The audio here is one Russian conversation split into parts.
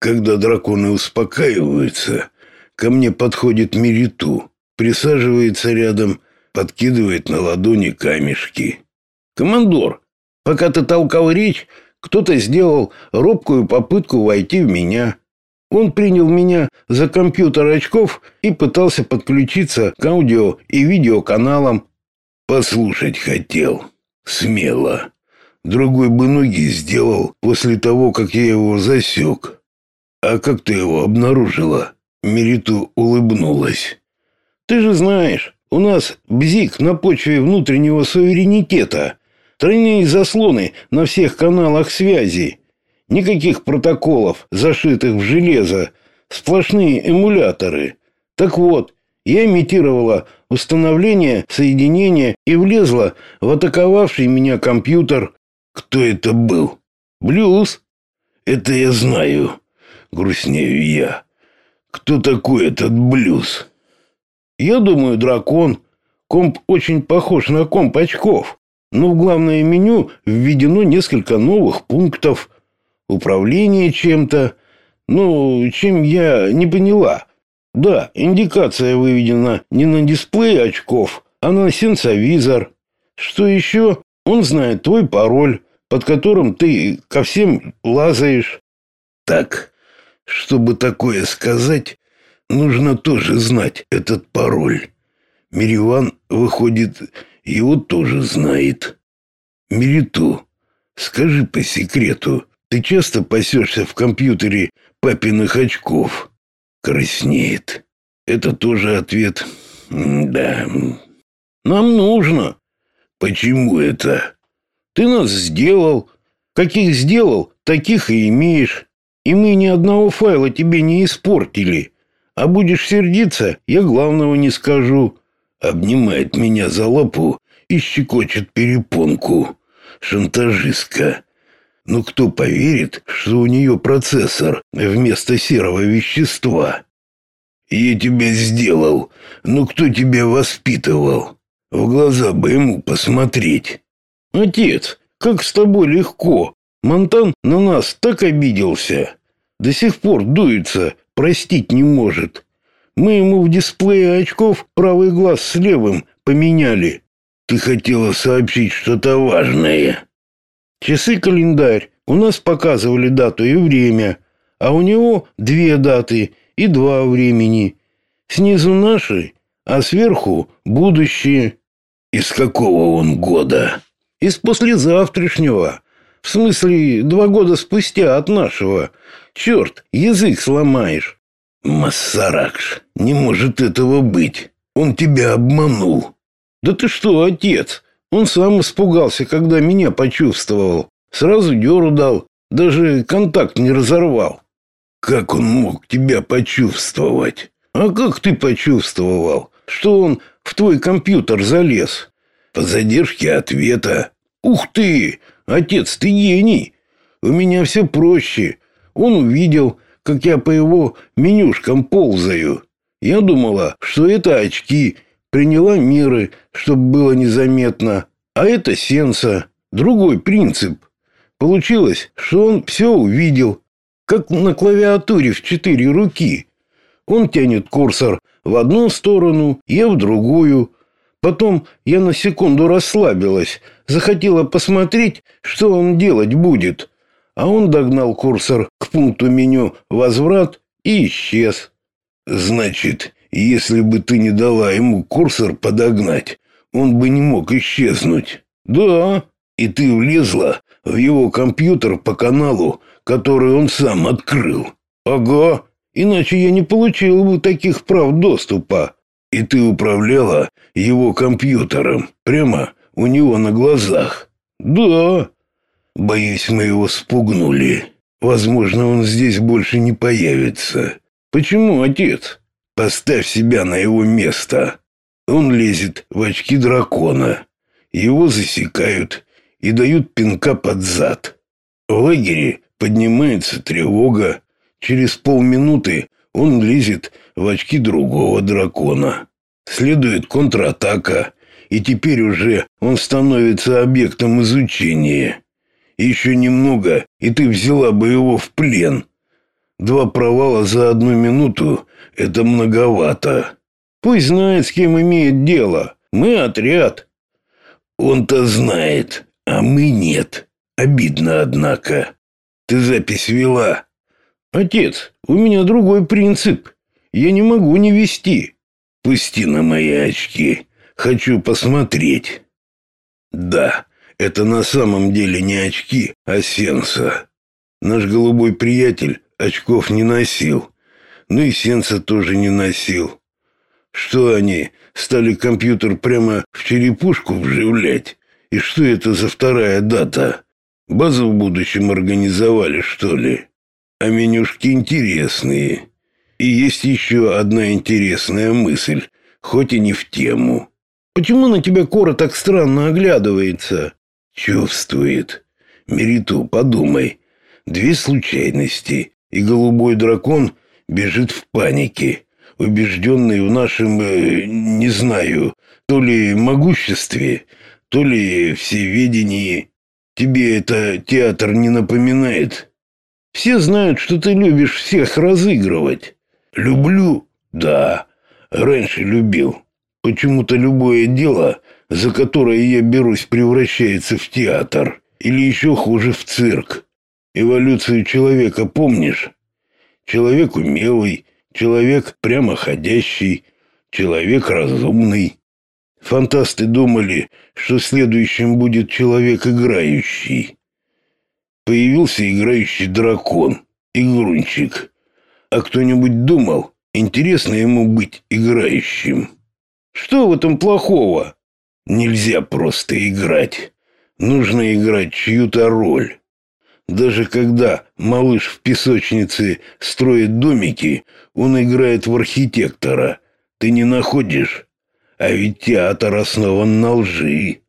Когда драконы успокаиваются, ко мне подходит Мериту, присаживается рядом, подкидывает на ладони камешки. «Командор, пока ты толкал речь, кто-то сделал робкую попытку войти в меня. Он принял меня за компьютер очков и пытался подключиться к аудио и видеоканалам. Послушать хотел. Смело. Другой бы ноги сделал после того, как я его засек. А как ты его обнаружила? Мериту улыбнулась. Ты же знаешь, у нас бзик на почве внутреннего суверенитета. Тройные заслоны на всех каналах связи. Никаких протоколов, зашитых в железо. Сплошные эмуляторы. Так вот, я имитировала установление соединения и влезла в атаковавший меня компьютер. Кто это был? Блюз. Это я знаю. Грустнею я. Кто такой этот Блюз? Я думаю, дракон. Комп очень похож на комп очков. Но в главное меню введено несколько новых пунктов – управление чем-то. Ну, чем я не поняла. Да, индикация выведена не на дисплее очков, а на сенсовизор. Что еще? Он знает твой пароль, под которым ты ко всем лазаешь. Так, чтобы такое сказать, нужно тоже знать этот пароль. Мириван, выходит, его тоже знает. Мириту, скажи по секрету, ты часто пасешься в компьютере папиных очков? Краснеет. Это тоже ответ. да. Нам нужно. Почему это? Ты нас сделал. Каких сделал, таких и имеешь. И мы ни одного файла тебе не испортили. А будешь сердиться, я главного не скажу. Обнимает меня за лапу и щекочет перепонку. Шантажистка. Но кто поверит, что у нее процессор вместо серого вещества? Я тебя сделал, но кто тебя воспитывал? В глаза бы ему посмотреть. Отец, как с тобой легко. Монтан на нас так обиделся. До сих пор дуется, простить не может. Мы ему в дисплее очков правый глаз с левым поменяли. Ты хотела сообщить что-то важное. Часы-календарь у нас показывали дату и время, а у него две даты и два времени. Снизу наши, а сверху будущее. Из какого он года? Из послезавтрашнего. В смысле, два года спустя от нашего. Черт, язык сломаешь. Массаракш, не может этого быть. Он тебя обманул. Да ты что, отец? Он сам испугался, когда меня почувствовал. Сразу дёру дал, даже контакт не разорвал. Как он мог тебя почувствовать? А как ты почувствовал, что он в твой компьютер залез? По задержке ответа. Ух ты, отец, ты гений. У меня все проще. Он увидел, как я по его менюшкам ползаю. Я думала, что это очки, приняла меры, чтобы было незаметно. А это сенса, другой принцип. Получилось, что он все увидел, как на клавиатуре в четыре руки. Он тянет курсор в одну сторону, я в другую. Потом я на секунду расслабилась, захотела посмотреть, что он делать будет. А он догнал курсор к пункту меню «Возврат» и исчез. Значит, если бы ты не дала ему курсор подогнать, он бы не мог исчезнуть. Да, и ты влезла в его компьютер по каналу, который он сам открыл. Ага, иначе я не получил бы таких прав доступа. И ты управляла его компьютером прямо у него на глазах. Да. Боюсь, мы его спугнули. Возможно, он здесь больше не появится. Почему, отец? Поставь себя на его место. Он лезет в очки дракона. Его засекают и дают пинка под зад. В лагере поднимается тревога. Через полминуты он лезет в очки другого дракона. Следует контратака, и теперь уже он становится объектом изучения. Еще немного, и ты взяла бы его в плен. Два провала за одну минуту — это многовато. Пусть знает, с кем имеет дело. Мы отряд. Он-то знает, а мы нет. Обидно, однако. Ты запись вела? Отец, у меня другой принцип. Я не могу не вести. Пусти на мои очки. Хочу посмотреть. Да, это на самом деле не очки, а сенса. Наш голубой приятель очков не носил. Ну и сенса тоже не носил. Что они, стали компьютер прямо в черепушку вживлять? И что это за вторая дата? Базу в будущем организовали, что ли? А менюшки интересные. И есть еще одна интересная мысль, хоть и не в тему. Почему на тебя Кора так странно оглядывается? Чувствует. Мериту, подумай. Две случайности, и голубой дракон бежит в панике, убежденный в нашем, э, не знаю, то ли могуществе, то ли всеведении. Тебе это театр не напоминает? Все знают, что ты любишь всех разыгрывать. Люблю? Да, раньше любил. Почему-то любое дело, за которое я берусь, превращается в театр. Или еще хуже, в цирк. Эволюцию человека помнишь? Человек умелый, человек прямоходящий, человек разумный. Фантасты думали, что следующим будет человек играющий. Появился играющий дракон, игрунчик. А кто-нибудь думал, интересно ему быть играющим? Что в этом плохого? Нельзя просто играть. Нужно играть чью-то роль. Даже когда малыш в песочнице строит домики, он играет в архитектора. Ты не находишь? А ведь театр основан на лжи.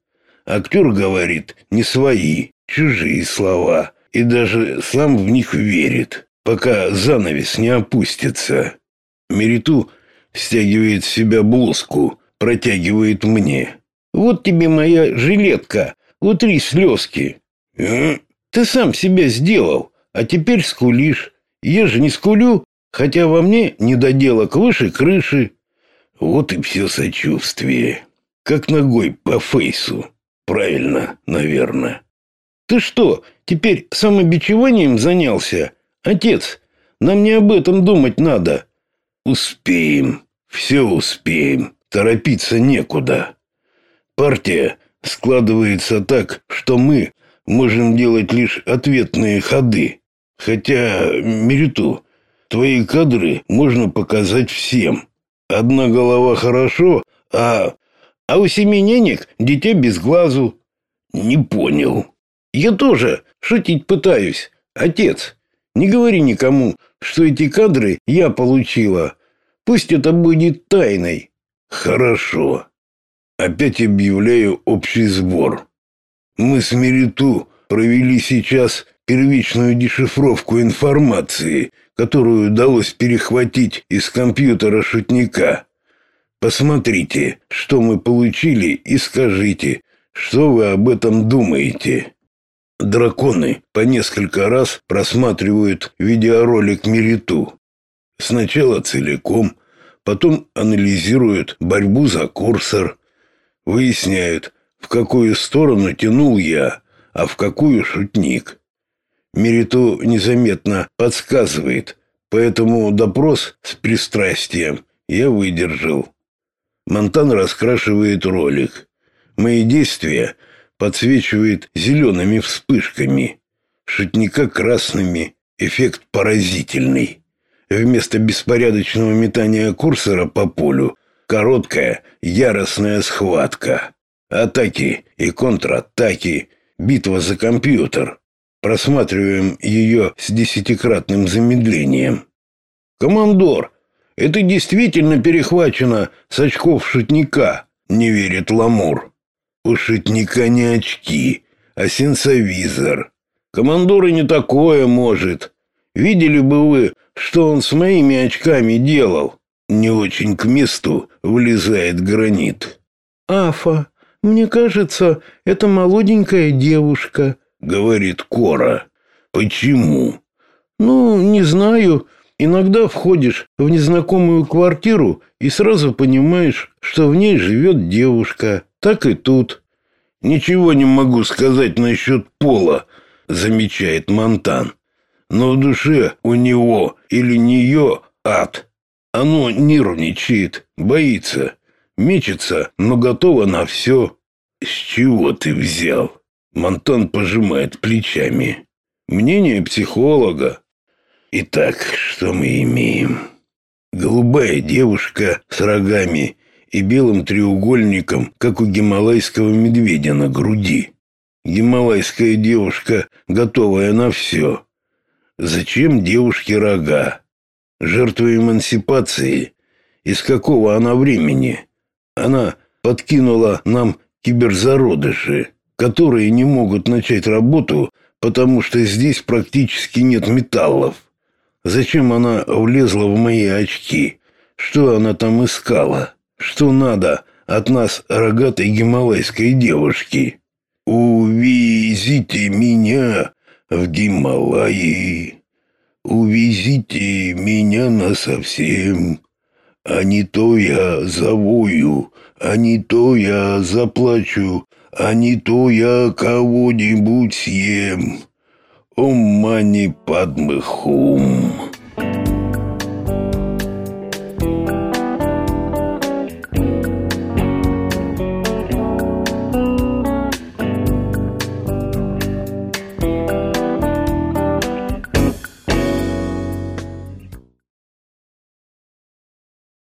Актер говорит не свои, чужие слова, и даже сам в них верит, пока занавес не опустится. Мериту стягивает с себя блузку, протягивает мне. «Вот тебе моя жилетка, утри слезки». «А?» «Ты сам себя сделал, а теперь скулишь. Я же не скулю, хотя во мне недоделок выше крыши». Вот и все сочувствие. Как ногой по фейсу. Правильно, наверное. Ты что, теперь самобичеванием занялся? Отец, нам не об этом думать надо. Успеем. Все успеем. Торопиться некуда. Партия складывается так, что мы можем делать лишь ответные ходы. Хотя, Мериту, твои кадры можно показать всем. Одна голова хорошо, а... А у семененек дитя без глазу. Не понял. Я тоже шутить пытаюсь. Отец, не говори никому, что эти кадры я получила. Пусть это будет тайной. Хорошо. Опять объявляю общий сбор. Мы с Мериту провели сейчас первичную дешифровку информации, которую удалось перехватить из компьютера шутника. Посмотрите, что мы получили, и скажите, что вы об этом думаете. Драконы по несколько раз просматривают видеоролик Мериту. Сначала целиком, потом анализируют борьбу за курсор, выясняют, в какую сторону тянул я, а в какую шутник. Мериту незаметно подсказывает, поэтому допрос с пристрастием я выдержал. Монтан раскрашивает ролик. Мои действия подсвечивает зелеными вспышками, шутника красными, эффект поразительный. Вместо беспорядочного метания курсора по полю короткая яростная схватка. Атаки и контратаки, битва за компьютер. Просматриваем ее с десятикратным замедлением. «Командор, это действительно перехвачено с очков шутника», — не верит Ламур. «У шутника не очки, а сенсовизор. Командор и не такое может. Видели бы вы, что он с моими очками делал?» Не очень к месту влезает гранит. «Афа, мне кажется, это молоденькая девушка», говорит Кора. Почему? Ну, не знаю. Иногда входишь в незнакомую квартиру и сразу понимаешь, что в ней живет девушка. Так и тут. Ничего не могу сказать насчет пола, замечает Монтан. Но в душе у него или нее ад. Оно нервничает, боится, мечется, но готово на все. С чего ты взял? Монтан пожимает плечами. Мнение психолога. Итак, что мы имеем? Голубая девушка с рогами и белым треугольником, как у гималайского медведя на груди. Гималайская девушка, готовая на все. Зачем девушке рога? Жертва эмансипации. Из какого она времени? Она подкинула нам киберзародыши, которые не могут начать работу, потому что здесь практически нет металлов. Зачем она влезла в мои очки? Что она там искала? Что надо от нас рогатой гималайской девушки? Увезите меня в Гималаи. Увезите меня насовсем, а не то я завою, а не то я заплачу, а не то я кого-нибудь съем. Ом мани падмы хум.